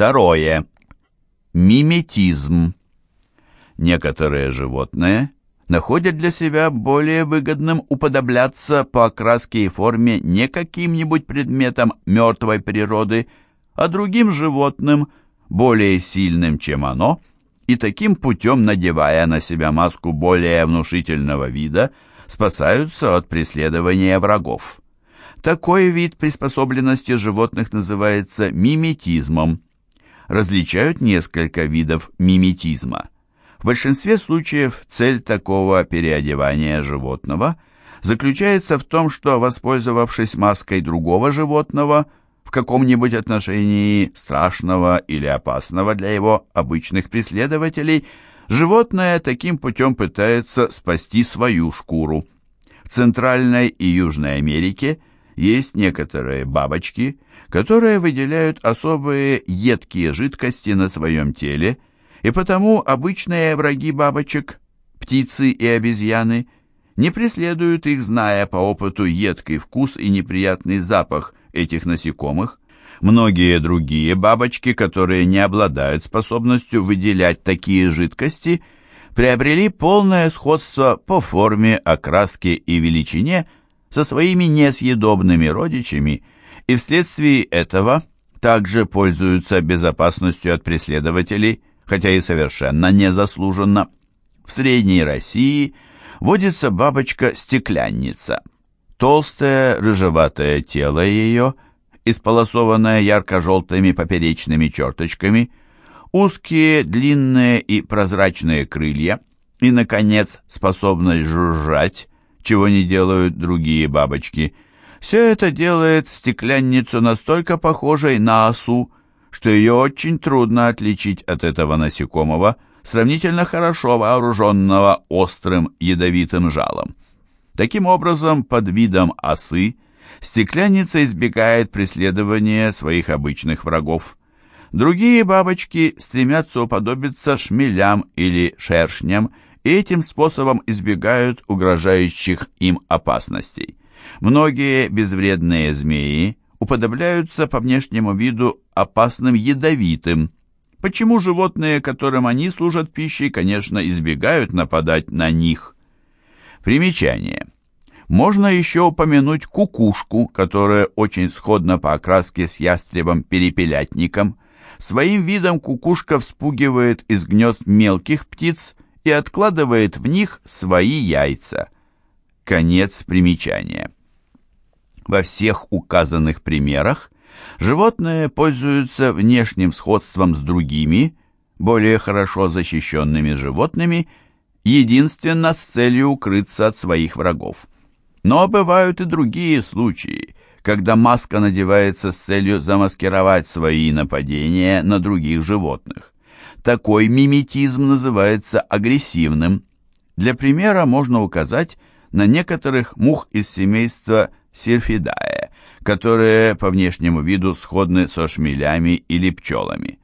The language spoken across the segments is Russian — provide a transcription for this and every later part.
Второе. Миметизм. Некоторые животные находят для себя более выгодным уподобляться по окраске и форме не каким-нибудь предметам мертвой природы, а другим животным, более сильным, чем оно, и таким путем, надевая на себя маску более внушительного вида, спасаются от преследования врагов. Такой вид приспособленности животных называется миметизмом. Различают несколько видов миметизма. В большинстве случаев цель такого переодевания животного заключается в том, что, воспользовавшись маской другого животного, в каком-нибудь отношении страшного или опасного для его обычных преследователей, животное таким путем пытается спасти свою шкуру. В Центральной и Южной Америке есть некоторые бабочки, которые выделяют особые едкие жидкости на своем теле, и потому обычные враги бабочек, птицы и обезьяны, не преследуют их, зная по опыту едкий вкус и неприятный запах этих насекомых. Многие другие бабочки, которые не обладают способностью выделять такие жидкости, приобрели полное сходство по форме, окраске и величине со своими несъедобными родичами и вследствие этого также пользуются безопасностью от преследователей, хотя и совершенно незаслуженно. В Средней России водится бабочка-стеклянница. Толстое рыжеватое тело ее, исполосованное ярко-желтыми поперечными черточками, узкие, длинные и прозрачные крылья и, наконец, способность жужжать, чего не делают другие бабочки. Все это делает стеклянницу настолько похожей на осу, что ее очень трудно отличить от этого насекомого, сравнительно хорошо вооруженного острым ядовитым жалом. Таким образом, под видом осы стеклянница избегает преследования своих обычных врагов. Другие бабочки стремятся уподобиться шмелям или шершням и этим способом избегают угрожающих им опасностей. Многие безвредные змеи уподобляются по внешнему виду опасным ядовитым. Почему животные, которым они служат пищей, конечно, избегают нападать на них? Примечание. Можно еще упомянуть кукушку, которая очень сходна по окраске с ястребом-перепелятником. Своим видом кукушка вспугивает из гнезд мелких птиц и откладывает в них свои яйца. Конец примечания. Во всех указанных примерах животные пользуются внешним сходством с другими, более хорошо защищенными животными, единственно с целью укрыться от своих врагов. Но бывают и другие случаи, когда маска надевается с целью замаскировать свои нападения на других животных. Такой миметизм называется агрессивным. Для примера можно указать на некоторых мух из семейства Сирфидае, которые по внешнему виду сходны со шмелями или пчелами.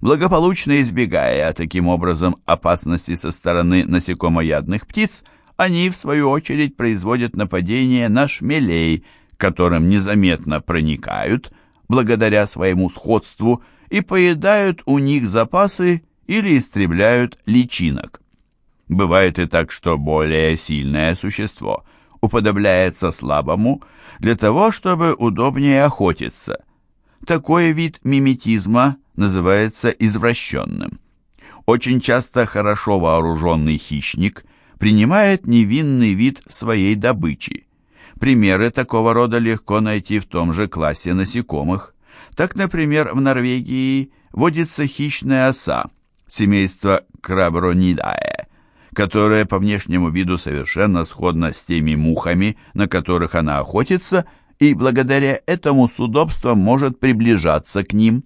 Благополучно избегая таким образом опасности со стороны насекомоядных птиц, они, в свою очередь, производят нападение на шмелей, которым незаметно проникают, благодаря своему сходству, и поедают у них запасы или истребляют личинок. Бывает и так, что более сильное существо уподобляется слабому для того, чтобы удобнее охотиться. Такой вид миметизма называется извращенным. Очень часто хорошо вооруженный хищник принимает невинный вид своей добычи. Примеры такого рода легко найти в том же классе насекомых. Так, например, в Норвегии водится хищная оса, семейства Крабронидае, которая по внешнему виду совершенно сходна с теми мухами, на которых она охотится, и благодаря этому с удобством может приближаться к ним.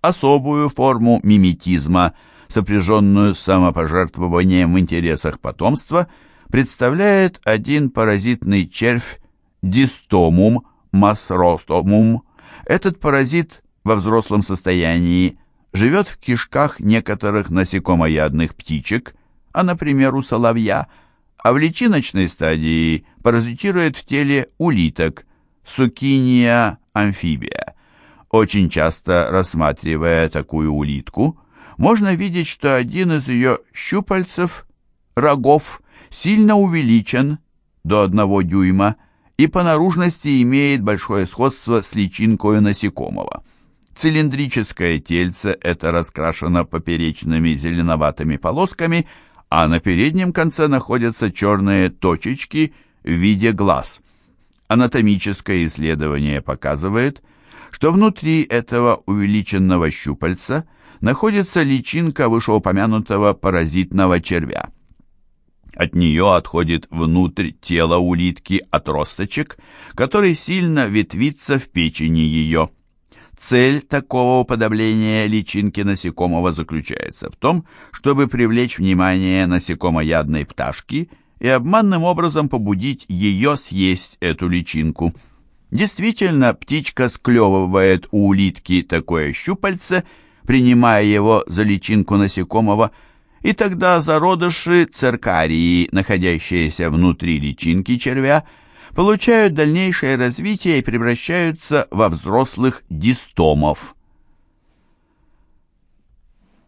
Особую форму миметизма, сопряженную с самопожертвованием в интересах потомства, представляет один паразитный червь дистомум масростомум. Этот паразит во взрослом состоянии живет в кишках некоторых насекомоядных птичек, а, например, у соловья, а в личиночной стадии паразитирует в теле улиток, сукиния амфибия. Очень часто, рассматривая такую улитку, можно видеть, что один из ее щупальцев, рогов, сильно увеличен до одного дюйма и по наружности имеет большое сходство с личинкой насекомого. Цилиндрическое тельце это раскрашено поперечными зеленоватыми полосками, а на переднем конце находятся черные точечки в виде глаз. Анатомическое исследование показывает, что внутри этого увеличенного щупальца находится личинка вышеупомянутого паразитного червя. От нее отходит внутрь тела улитки отросточек, который сильно ветвится в печени ее. Цель такого уподобления личинки насекомого заключается в том, чтобы привлечь внимание насекомоядной пташки и обманным образом побудить ее съесть эту личинку. Действительно, птичка склевывает у улитки такое щупальце, принимая его за личинку насекомого, и тогда зародыши циркарии, находящиеся внутри личинки червя, получают дальнейшее развитие и превращаются во взрослых дистомов –